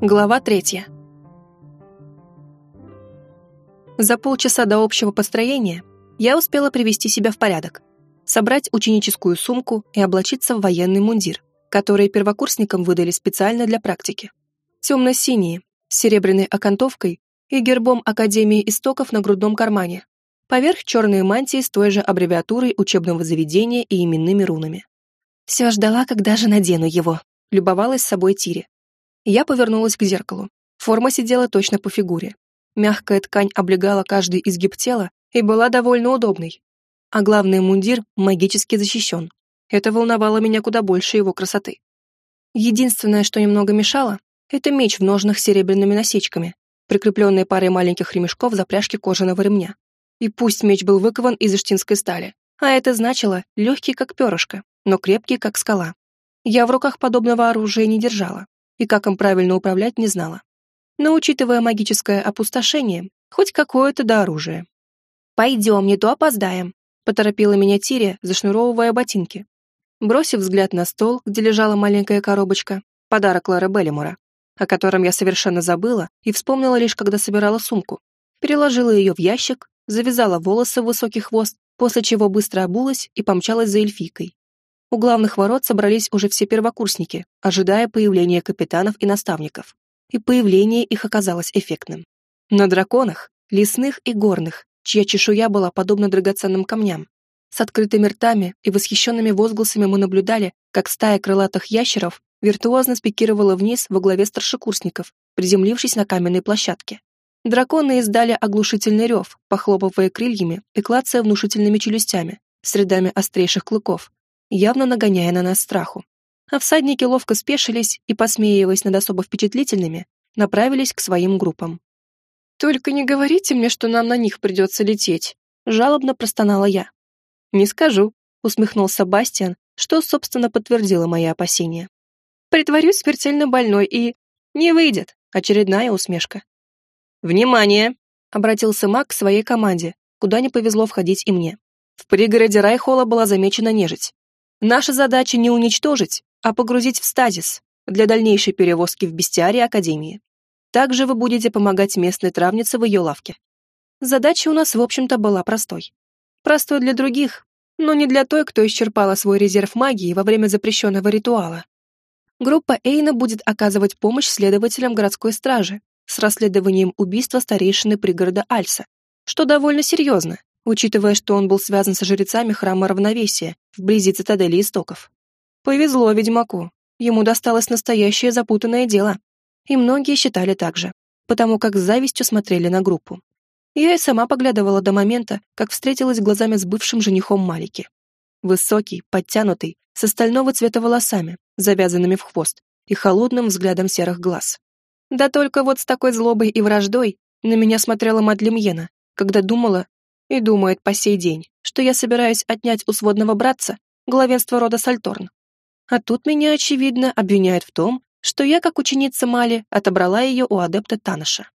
Глава третья. За полчаса до общего построения я успела привести себя в порядок, собрать ученическую сумку и облачиться в военный мундир, который первокурсникам выдали специально для практики. Темно-синие, с серебряной окантовкой и гербом Академии истоков на грудном кармане. Поверх черные мантии с той же аббревиатурой учебного заведения и именными рунами. Все ждала, когда же надену его. Любовалась собой Тире. Я повернулась к зеркалу. Форма сидела точно по фигуре. Мягкая ткань облегала каждый изгиб тела и была довольно удобной. А главный мундир магически защищен. Это волновало меня куда больше его красоты. Единственное, что немного мешало, это меч в ножнах с серебряными насечками, прикрепленные парой маленьких ремешков за пряжки кожаного ремня. И пусть меч был выкован из эштинской стали, а это значило легкий как перышко, но крепкий как скала. Я в руках подобного оружия не держала, и как им правильно управлять не знала. Но учитывая магическое опустошение, хоть какое-то до оружия. «Пойдем, не то опоздаем», — поторопила меня Тирия, зашнуровывая ботинки. Бросив взгляд на стол, где лежала маленькая коробочка, подарок Лары Беллимора, о котором я совершенно забыла и вспомнила лишь, когда собирала сумку, переложила ее в ящик, завязала волосы в высокий хвост, после чего быстро обулась и помчалась за эльфийкой. У главных ворот собрались уже все первокурсники, ожидая появления капитанов и наставников. И появление их оказалось эффектным. На драконах, лесных и горных, чья чешуя была подобна драгоценным камням. С открытыми ртами и восхищенными возгласами мы наблюдали, как стая крылатых ящеров виртуозно спикировала вниз во главе старшекурсников, приземлившись на каменной площадке. Драконы издали оглушительный рев, похлопывая крыльями и клацая внушительными челюстями, с рядами острейших клыков, явно нагоняя на нас страху. А всадники ловко спешились и, посмеиваясь над особо впечатлительными, направились к своим группам. «Только не говорите мне, что нам на них придется лететь», — жалобно простонала я. «Не скажу», — усмехнулся Бастиан, что, собственно, подтвердило мои опасения. «Притворюсь смертельно больной и... Не выйдет!» — очередная усмешка. «Внимание!» — обратился маг к своей команде, куда не повезло входить и мне. В пригороде Райхола была замечена нежить. Наша задача не уничтожить, а погрузить в стазис для дальнейшей перевозки в бестиарий Академии. Также вы будете помогать местной травнице в ее лавке. Задача у нас, в общем-то, была простой. Простой для других, но не для той, кто исчерпала свой резерв магии во время запрещенного ритуала. Группа Эйна будет оказывать помощь следователям городской стражи с расследованием убийства старейшины пригорода Альса, что довольно серьезно, учитывая, что он был связан со жрецами храма равновесия вблизи цитадели истоков. Повезло ведьмаку, ему досталось настоящее запутанное дело. И многие считали так же, потому как с завистью смотрели на группу. Я и сама поглядывала до момента, как встретилась глазами с бывшим женихом Малики. Высокий, подтянутый, с остального цвета волосами, завязанными в хвост, и холодным взглядом серых глаз. Да только вот с такой злобой и враждой на меня смотрела Мадлемьена, когда думала, и думает по сей день, что я собираюсь отнять у сводного братца главенство рода Сальторн. А тут меня, очевидно, обвиняют в том, что я, как ученица Мали, отобрала ее у адепта Танаша.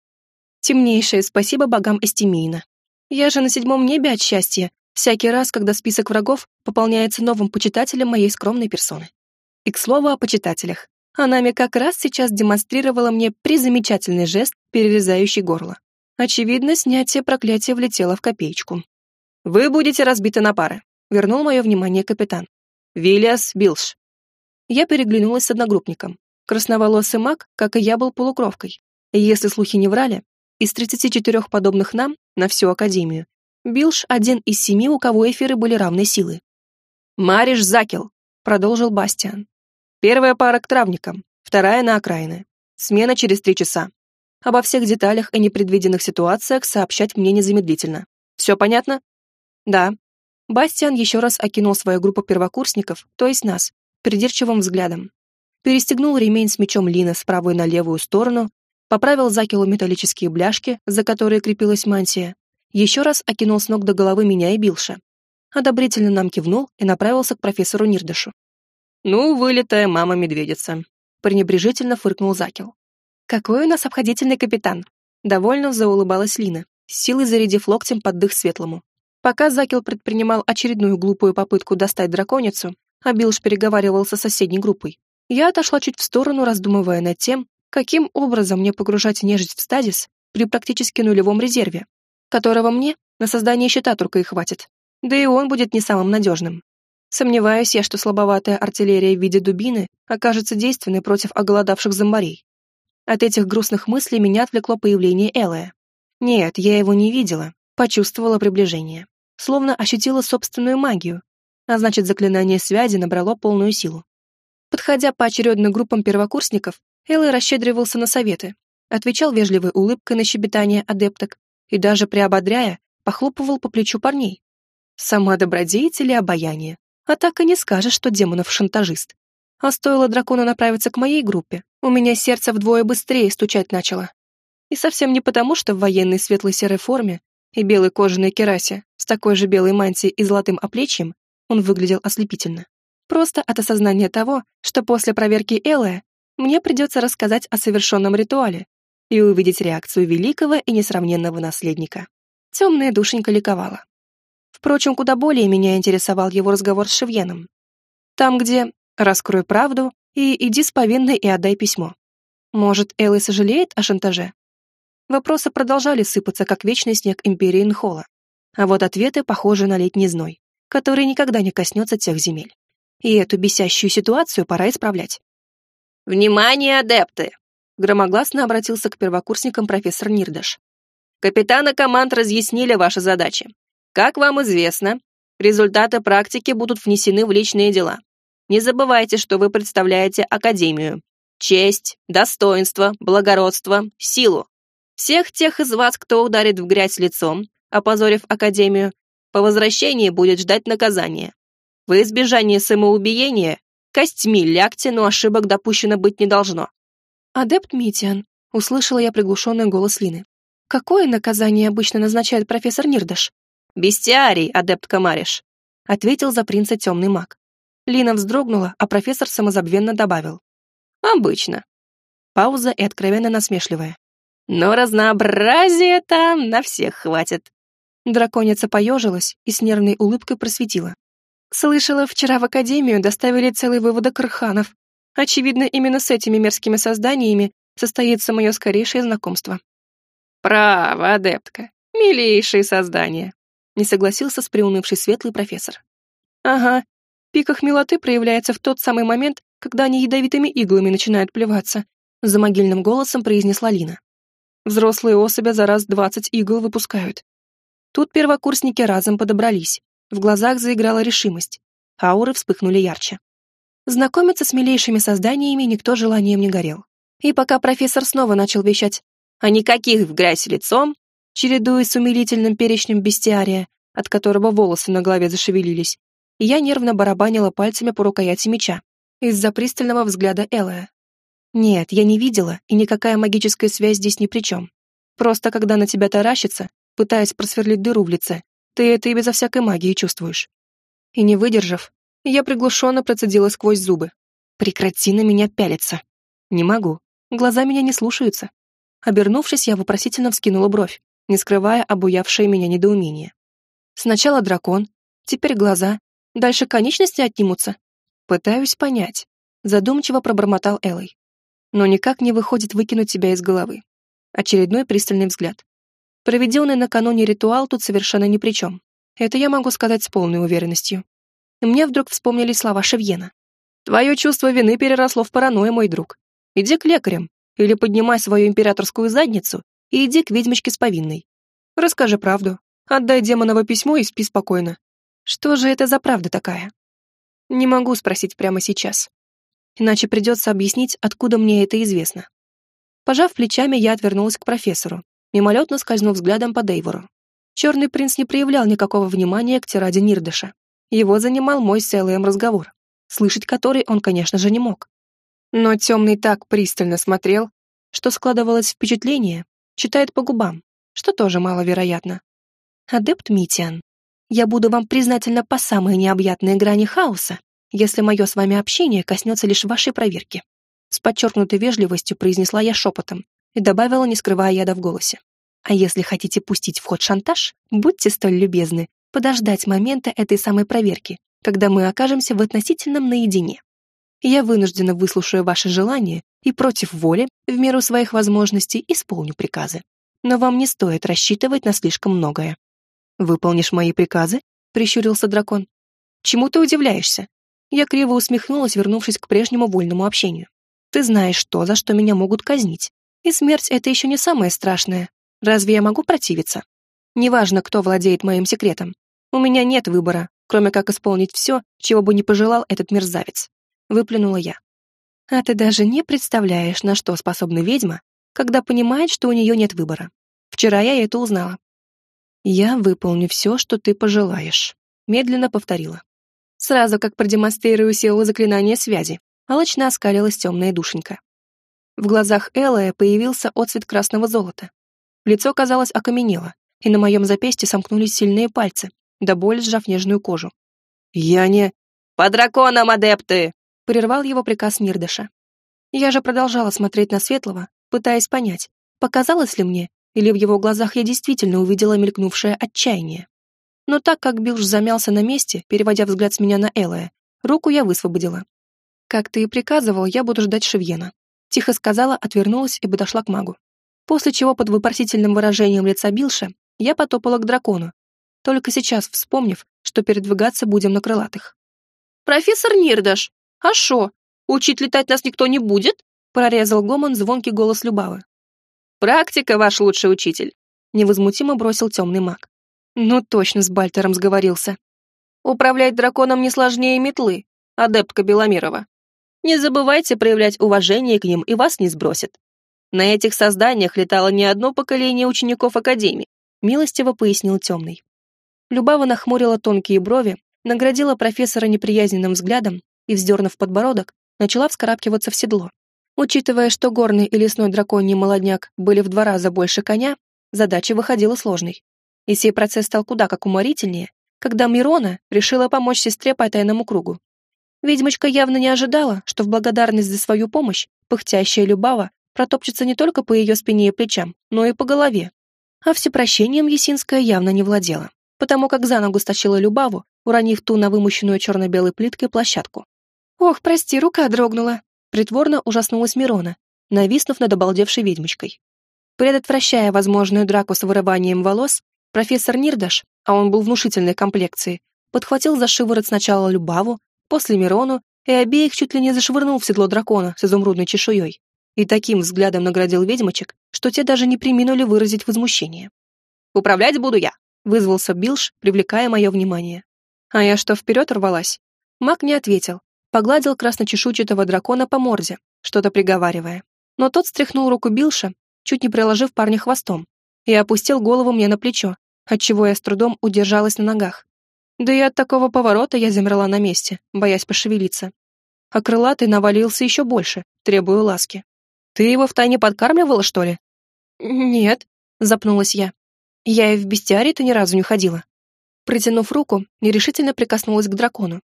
Темнейшее спасибо богам Эстемийна. Я же на седьмом небе от счастья, всякий раз, когда список врагов пополняется новым почитателем моей скромной персоны. И к слову о почитателях. Анами как раз сейчас демонстрировала мне призамечательный жест, перерезающий горло. Очевидно, снятие проклятия влетело в копеечку. «Вы будете разбиты на пары», — вернул мое внимание капитан. «Виллиас Билш». Я переглянулась с одногруппником. Красноволосый маг, как и я, был полукровкой. И если слухи не врали, из 34 подобных нам на всю Академию, Билш один из семи, у кого эфиры были равной силы. «Мариш Закел», — продолжил Бастиан. «Первая пара к травникам, вторая на окраины. Смена через три часа. Обо всех деталях и непредвиденных ситуациях сообщать мне незамедлительно. Все понятно? Да. Бастиан еще раз окинул свою группу первокурсников, то есть нас, придирчивым взглядом. Перестегнул ремень с мечом Лина с правой на левую сторону, поправил закилу металлические бляшки, за которые крепилась мантия, еще раз окинул с ног до головы меня и Билша. Одобрительно нам кивнул и направился к профессору Нирдышу. «Ну, вылетая мама-медведица», — пренебрежительно фыркнул Закил. «Какой у нас обходительный капитан!» Довольно заулыбалась Лина, силой зарядив локтем под дых светлому. Пока Закил предпринимал очередную глупую попытку достать драконицу, а Билш переговаривал со соседней группой, я отошла чуть в сторону, раздумывая над тем, Каким образом мне погружать нежить в стазис при практически нулевом резерве, которого мне на создание щита только и хватит? Да и он будет не самым надежным. Сомневаюсь я, что слабоватая артиллерия в виде дубины окажется действенной против оголодавших зомбарей. От этих грустных мыслей меня отвлекло появление Элая. Нет, я его не видела, почувствовала приближение. Словно ощутила собственную магию, а значит, заклинание связи набрало полную силу. Подходя поочередно группам первокурсников, Элой расщедривался на советы, отвечал вежливой улыбкой на щебетание адепток и даже приободряя, похлопывал по плечу парней. Сама добродетель и обаяние. А так и не скажешь, что демонов шантажист. А стоило дракону направиться к моей группе, у меня сердце вдвое быстрее стучать начало. И совсем не потому, что в военной светлой серой форме и белой кожаной керасе с такой же белой мантией и золотым оплечьем он выглядел ослепительно. Просто от осознания того, что после проверки Элая мне придется рассказать о совершенном ритуале и увидеть реакцию великого и несравненного наследника. Темная душенька ликовала. Впрочем, куда более меня интересовал его разговор с Шевьеном. Там, где «раскрой правду» и «иди с повинной и отдай письмо». Может, Элли сожалеет о шантаже? Вопросы продолжали сыпаться, как вечный снег Империи Нхола. А вот ответы похожи на летний зной, который никогда не коснется тех земель. И эту бесящую ситуацию пора исправлять. «Внимание, адепты!» Громогласно обратился к первокурсникам профессор Нирдаш. «Капитаны команд разъяснили ваши задачи. Как вам известно, результаты практики будут внесены в личные дела. Не забывайте, что вы представляете Академию. Честь, достоинство, благородство, силу. Всех тех из вас, кто ударит в грязь лицом, опозорив Академию, по возвращении будет ждать наказание. В избежание самоубиения Костьми лягте, но ошибок допущено быть не должно. «Адепт Митиан», — услышала я приглушенный голос Лины. «Какое наказание обычно назначает профессор Нирдаш?» «Бестиарий, адепт Камариш», — ответил за принца темный маг. Лина вздрогнула, а профессор самозабвенно добавил. «Обычно». Пауза и откровенно насмешливая. «Но разнообразия там на всех хватит». Драконица поежилась и с нервной улыбкой просветила. Слышала, вчера в Академию доставили целый выводок рханов. Очевидно, именно с этими мерзкими созданиями состоится мое скорейшее знакомство. «Право, адептка. Милейшие создания», — не согласился с приунывший светлый профессор. «Ага. Пик их милоты проявляется в тот самый момент, когда они ядовитыми иглами начинают плеваться», — за могильным голосом произнесла Лина. «Взрослые особи за раз двадцать игл выпускают». Тут первокурсники разом подобрались. В глазах заиграла решимость. Ауры вспыхнули ярче. Знакомиться с милейшими созданиями никто желанием не горел. И пока профессор снова начал вещать «А никаких в грязь лицом», чередуясь с умилительным перечнем бестиария, от которого волосы на голове зашевелились, я нервно барабанила пальцами по рукояти меча из-за пристального взгляда Элая. Нет, я не видела, и никакая магическая связь здесь ни при чем. Просто когда на тебя таращится, пытаясь просверлить дыру в лице, ты это и безо всякой магии чувствуешь. И не выдержав, я приглушенно процедила сквозь зубы. Прекрати на меня пялиться. Не могу. Глаза меня не слушаются. Обернувшись, я вопросительно вскинула бровь, не скрывая обуявшее меня недоумение. Сначала дракон, теперь глаза, дальше конечности отнимутся. Пытаюсь понять. Задумчиво пробормотал Элой. Но никак не выходит выкинуть тебя из головы. Очередной пристальный взгляд. Проведенный накануне ритуал тут совершенно ни при чем. Это я могу сказать с полной уверенностью. Мне вдруг вспомнились слова Шевьена. «Твое чувство вины переросло в паранойю, мой друг. Иди к лекарям, или поднимай свою императорскую задницу и иди к ведьмочке с повинной. Расскажи правду, отдай демоново письмо и спи спокойно. Что же это за правда такая? Не могу спросить прямо сейчас. Иначе придется объяснить, откуда мне это известно. Пожав плечами, я отвернулась к профессору, мимолетно скользнув взглядом по Дейвору. Черный принц не проявлял никакого внимания к тираде Нирдыша. Его занимал мой с Элэем разговор, слышать который он, конечно же, не мог. Но темный так пристально смотрел, что складывалось впечатление, читает по губам, что тоже маловероятно. «Адепт Митиан, я буду вам признательна по самой необъятной грани хаоса, если мое с вами общение коснется лишь вашей проверки». С подчеркнутой вежливостью произнесла я шепотом, и добавила, не скрывая яда в голосе. А если хотите пустить в ход шантаж, будьте столь любезны подождать момента этой самой проверки, когда мы окажемся в относительном наедине. я вынуждена выслушаю ваши желания и против воли, в меру своих возможностей, исполню приказы. Но вам не стоит рассчитывать на слишком многое. «Выполнишь мои приказы?» — прищурился дракон. «Чему ты удивляешься?» Я криво усмехнулась, вернувшись к прежнему вольному общению. «Ты знаешь то, за что меня могут казнить. И смерть — это еще не самое страшное. Разве я могу противиться? Неважно, кто владеет моим секретом. У меня нет выбора, кроме как исполнить все, чего бы не пожелал этот мерзавец. Выплюнула я. А ты даже не представляешь, на что способна ведьма, когда понимает, что у нее нет выбора. Вчера я это узнала. «Я выполню все, что ты пожелаешь», — медленно повторила. Сразу как продемонстрирую силу заклинания связи, алочно оскалилась темная душенька. В глазах Элая появился отцвет красного золота. Лицо, казалось, окаменело, и на моем запястье сомкнулись сильные пальцы, до боли сжав нежную кожу. «Я не...» «По драконам, адепты!» — прервал его приказ Нирдаша. Я же продолжала смотреть на Светлого, пытаясь понять, показалось ли мне, или в его глазах я действительно увидела мелькнувшее отчаяние. Но так как Билж замялся на месте, переводя взгляд с меня на Элая, руку я высвободила. «Как ты и приказывал, я буду ждать Шевьена», тихо сказала, отвернулась и подошла к магу. После чего под вопросительным выражением лица Билша я потопала к дракону, только сейчас вспомнив, что передвигаться будем на крылатых. «Профессор Нирдаш, а шо, учить летать нас никто не будет?» прорезал гомон звонкий голос Любавы. «Практика, ваш лучший учитель», — невозмутимо бросил темный маг. Ну, точно с Бальтером сговорился. «Управлять драконом не сложнее метлы, адептка Беломирова. Не забывайте проявлять уважение к ним, и вас не сбросят. На этих созданиях летало не одно поколение учеников Академии», — милостиво пояснил темный. Любава нахмурила тонкие брови, наградила профессора неприязненным взглядом и, вздернув подбородок, начала вскарабкиваться в седло. Учитывая, что горный и лесной драконий молодняк были в два раза больше коня, задача выходила сложной. И сей процесс стал куда как уморительнее, когда Мирона решила помочь сестре по тайному кругу. Ведьмочка явно не ожидала, что в благодарность за свою помощь пыхтящая Любава протопчется не только по ее спине и плечам, но и по голове. А всепрощением Есинская явно не владела, потому как за ногу стащила Любаву, уронив ту на вымощенную черно-белой плиткой площадку. «Ох, прости, рука дрогнула», Притворно ужаснулась Мирона, нависнув над обалдевшей ведьмочкой. Предотвращая возможную драку с вырыванием волос, профессор Нирдаш, а он был внушительной комплекции, подхватил за шиворот сначала Любаву, после Мирону и обеих чуть ли не зашвырнул в седло дракона с изумрудной чешуей и таким взглядом наградил ведьмочек, что те даже не приминули выразить возмущение. «Управлять буду я», — вызвался Билш, привлекая мое внимание. «А я что, вперед рвалась?» Маг не ответил, погладил красночешуйчатого дракона по морде, что-то приговаривая. Но тот стряхнул руку Билша, чуть не приложив парня хвостом, и опустил голову мне на плечо, отчего я с трудом удержалась на ногах. Да и от такого поворота я замерла на месте, боясь пошевелиться. А крылатый навалился еще больше, требуя ласки. «Ты его втайне подкармливала, что ли?» «Нет», — запнулась я. «Я и в бестиарий-то ни разу не ходила». Протянув руку, нерешительно прикоснулась к дракону,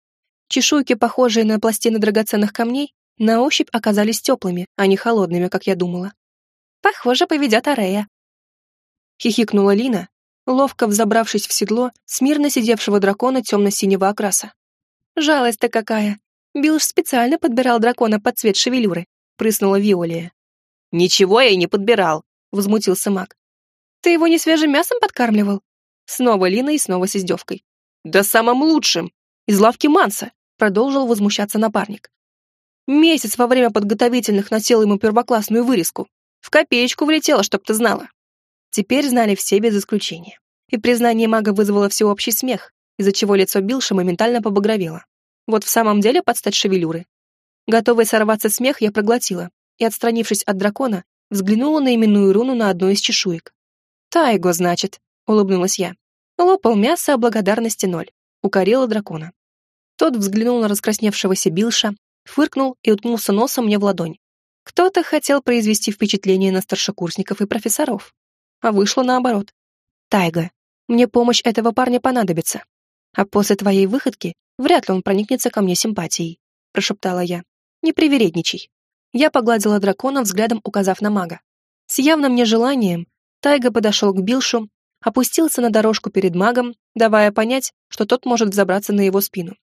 Чешуйки, похожие на пластины драгоценных камней, на ощупь оказались теплыми, а не холодными, как я думала. «Похоже, поведет Арея», — хихикнула Лина, ловко взобравшись в седло смирно сидевшего дракона темно-синего окраса. «Жалость-то какая! Билш специально подбирал дракона под цвет шевелюры», — прыснула Виолия. «Ничего я и не подбирал», — возмутился маг. «Ты его не свежим мясом подкармливал?» Снова Лина и снова с издевкой. «Да самым лучшим! Из лавки Манса!» Продолжил возмущаться напарник. Месяц во время подготовительных носил ему первоклассную вырезку. В копеечку влетело, чтоб ты знала. Теперь знали все без исключения. И признание мага вызвало всеобщий смех, из-за чего лицо Билша моментально побагровело. Вот в самом деле подстать шевелюры. Готовый сорваться смех, я проглотила и, отстранившись от дракона, взглянула на именную руну на одной из чешуек. «Тайго, значит», — улыбнулась я. Лопал мясо, а благодарности ноль. Укорила дракона. Тот взглянул на раскрасневшегося Билша, фыркнул и уткнулся носом мне в ладонь. Кто-то хотел произвести впечатление на старшекурсников и профессоров. А вышло наоборот. «Тайга, мне помощь этого парня понадобится. А после твоей выходки вряд ли он проникнется ко мне симпатией», прошептала я. «Не привередничай». Я погладила дракона, взглядом указав на мага. С явным нежеланием Тайга подошел к Билшу, опустился на дорожку перед магом, давая понять, что тот может взобраться на его спину.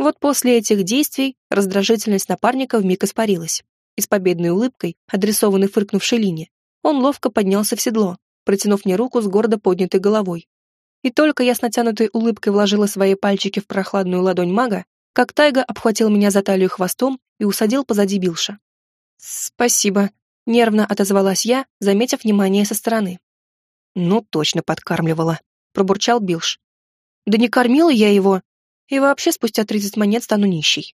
Вот после этих действий раздражительность напарника вмиг испарилась, и с победной улыбкой, адресованной фыркнувшей Лине, он ловко поднялся в седло, протянув мне руку с гордо поднятой головой. И только я с натянутой улыбкой вложила свои пальчики в прохладную ладонь мага, как Тайга обхватил меня за талию хвостом и усадил позади Билша. «Спасибо», — нервно отозвалась я, заметив внимание со стороны. «Ну, точно подкармливала», — пробурчал Билш. «Да не кормила я его, и вообще спустя тридцать монет стану нищей».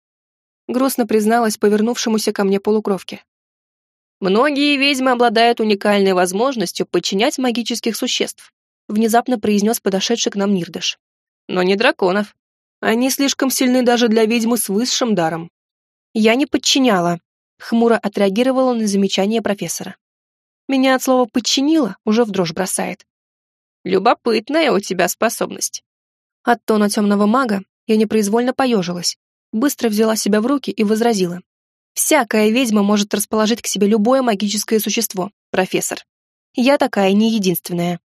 Грустно призналась повернувшемуся ко мне полукровке. «Многие ведьмы обладают уникальной возможностью подчинять магических существ», внезапно произнес подошедший к нам Нирдыш. «Но не драконов. Они слишком сильны даже для ведьмы с высшим даром». «Я не подчиняла», — хмуро отреагировала на замечание профессора. «Меня от слова «подчинила» уже в дрожь бросает». «Любопытная у тебя способность». От тона темного мага я непроизвольно поежилась, быстро взяла себя в руки и возразила. «Всякая ведьма может расположить к себе любое магическое существо, профессор. Я такая не единственная».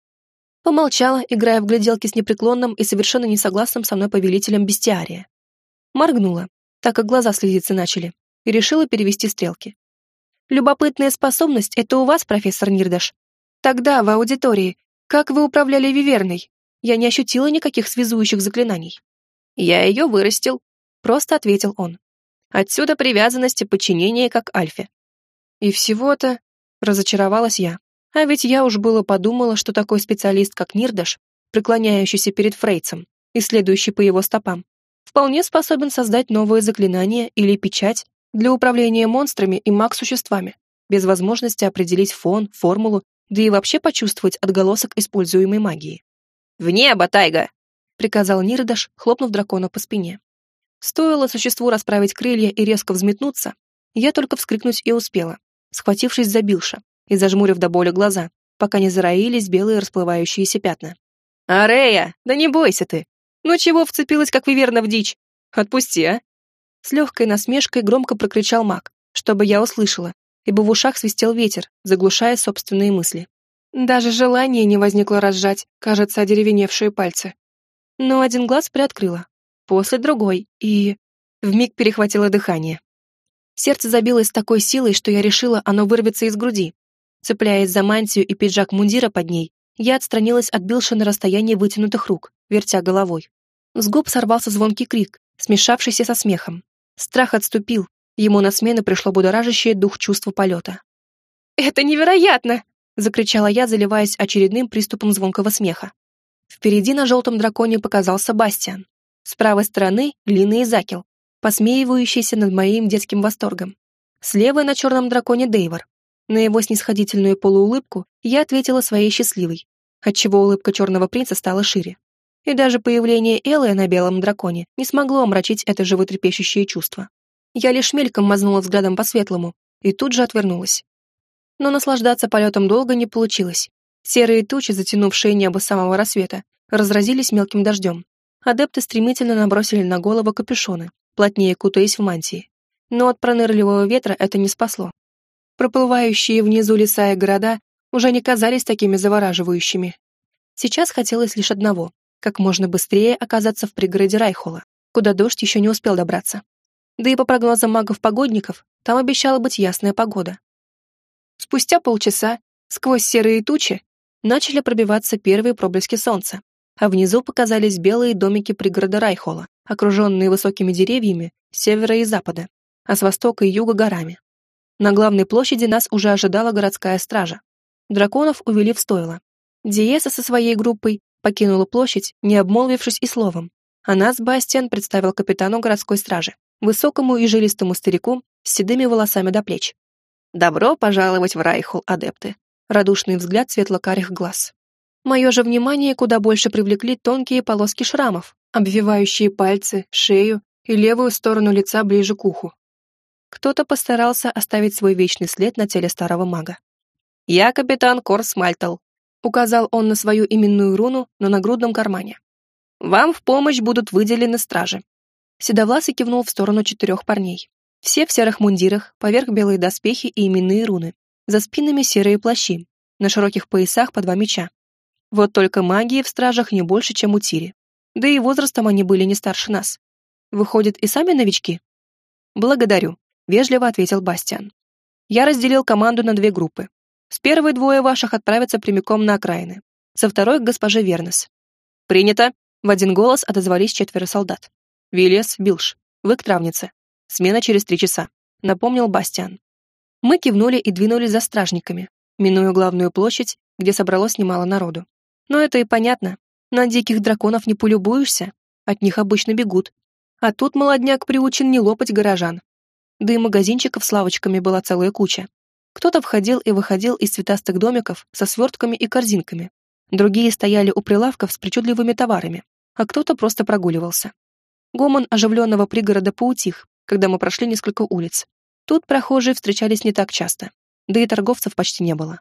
Помолчала, играя в гляделки с непреклонным и совершенно несогласным со мной повелителем бестиария. Моргнула, так как глаза слезиться начали, и решила перевести стрелки. «Любопытная способность — это у вас, профессор Нирдаш? Тогда, в аудитории, как вы управляли Виверной? Я не ощутила никаких связующих заклинаний». «Я ее вырастил», — просто ответил он. «Отсюда привязанность и подчинение как Альфе». «И всего-то...» — разочаровалась я. А ведь я уж было подумала, что такой специалист, как Нирдаш, преклоняющийся перед Фрейцем и следующий по его стопам, вполне способен создать новое заклинание или печать для управления монстрами и маг-существами, без возможности определить фон, формулу, да и вообще почувствовать отголосок используемой магии. «В небо, Тайга!» — приказал Нирдаш, хлопнув дракона по спине. Стоило существу расправить крылья и резко взметнуться, я только вскрикнуть и успела, схватившись за Билша, и зажмурив до боли глаза, пока не зароились белые расплывающиеся пятна. «Арея, да не бойся ты! Ну чего вцепилась, как виверна в дичь? Отпусти, а!» С легкой насмешкой громко прокричал маг, чтобы я услышала, ибо в ушах свистел ветер, заглушая собственные мысли. Даже желание не возникло разжать, кажется, одеревеневшие пальцы. Но один глаз приоткрыла, после другой, и... Вмиг перехватило дыхание. Сердце забилось с такой силой, что я решила, оно вырвется из груди, Цепляясь за мантию и пиджак мундира под ней, я отстранилась от Билша на расстоянии вытянутых рук, вертя головой. С губ сорвался звонкий крик, смешавшийся со смехом. Страх отступил, ему на смену пришло будоражащее дух чувства полета. «Это невероятно!» — закричала я, заливаясь очередным приступом звонкого смеха. Впереди на желтом драконе показался Бастиан. С правой стороны — Лина и Закел, посмеивающийся над моим детским восторгом. Слева на черном драконе Дейвор, на его снисходительную полуулыбку я ответила своей счастливой, отчего улыбка черного принца стала шире. И даже появление Эллы на белом драконе не смогло омрачить это животрепещущее чувство. Я лишь мельком мазнула взглядом по светлому и тут же отвернулась. Но наслаждаться полетом долго не получилось. Серые тучи, затянувшие небо с самого рассвета, разразились мелким дождем. Адепты стремительно набросили на голову капюшоны, плотнее кутаясь в мантии. Но от пронырливого ветра это не спасло. Проплывающие внизу леса и города уже не казались такими завораживающими. Сейчас хотелось лишь одного — как можно быстрее оказаться в пригороде Райхола, куда дождь еще не успел добраться. Да и по прогнозам магов-погодников, там обещала быть ясная погода. Спустя полчаса, сквозь серые тучи, начали пробиваться первые проблески солнца, а внизу показались белые домики пригорода Райхола, окруженные высокими деревьями с севера и запада, а с востока и юга горами. На главной площади нас уже ожидала городская стража. Драконов увели в стойло. Диеса со своей группой покинула площадь, не обмолвившись и словом. А нас Бастиан представил капитану городской стражи, высокому и жилистому старику с седыми волосами до плеч. «Добро пожаловать в Райхул, адепты!» Радушный взгляд светло-карих глаз. Мое же внимание куда больше привлекли тонкие полоски шрамов, обвивающие пальцы, шею и левую сторону лица ближе к уху. Кто-то постарался оставить свой вечный след на теле старого мага. «Я капитан Корс Мальтал», — указал он на свою именную руну на нагрудном кармане. «Вам в помощь будут выделены стражи». Седовласый кивнул в сторону четырех парней. Все в серых мундирах, поверх белые доспехи и именные руны. За спинами серые плащи, на широких поясах по два меча. Вот только магии в стражах не больше, чем у Тири. Да и возрастом они были не старше нас. Выходит, и сами новички? Благодарю, вежливо ответил Бастиан. Я разделил команду на две группы. С первой двое ваших отправятся прямиком на окраины. Со второй — к госпоже Вернес. Принято. В один голос отозвались четверо солдат. Вильяс, Билш, вы к травнице. Смена через три часа, напомнил Бастиан. Мы кивнули и двинулись за стражниками, минуя главную площадь, где собралось немало народу. Но это и понятно. На диких драконов не полюбуешься, от них обычно бегут. А тут молодняк приучен не лопать горожан. Да и магазинчиков с лавочками была целая куча. Кто-то входил и выходил из цветастых домиков со свертками и корзинками. Другие стояли у прилавков с причудливыми товарами, а кто-то просто прогуливался. Гомон оживленного пригорода поутих, когда мы прошли несколько улиц. Тут прохожие встречались не так часто, да и торговцев почти не было.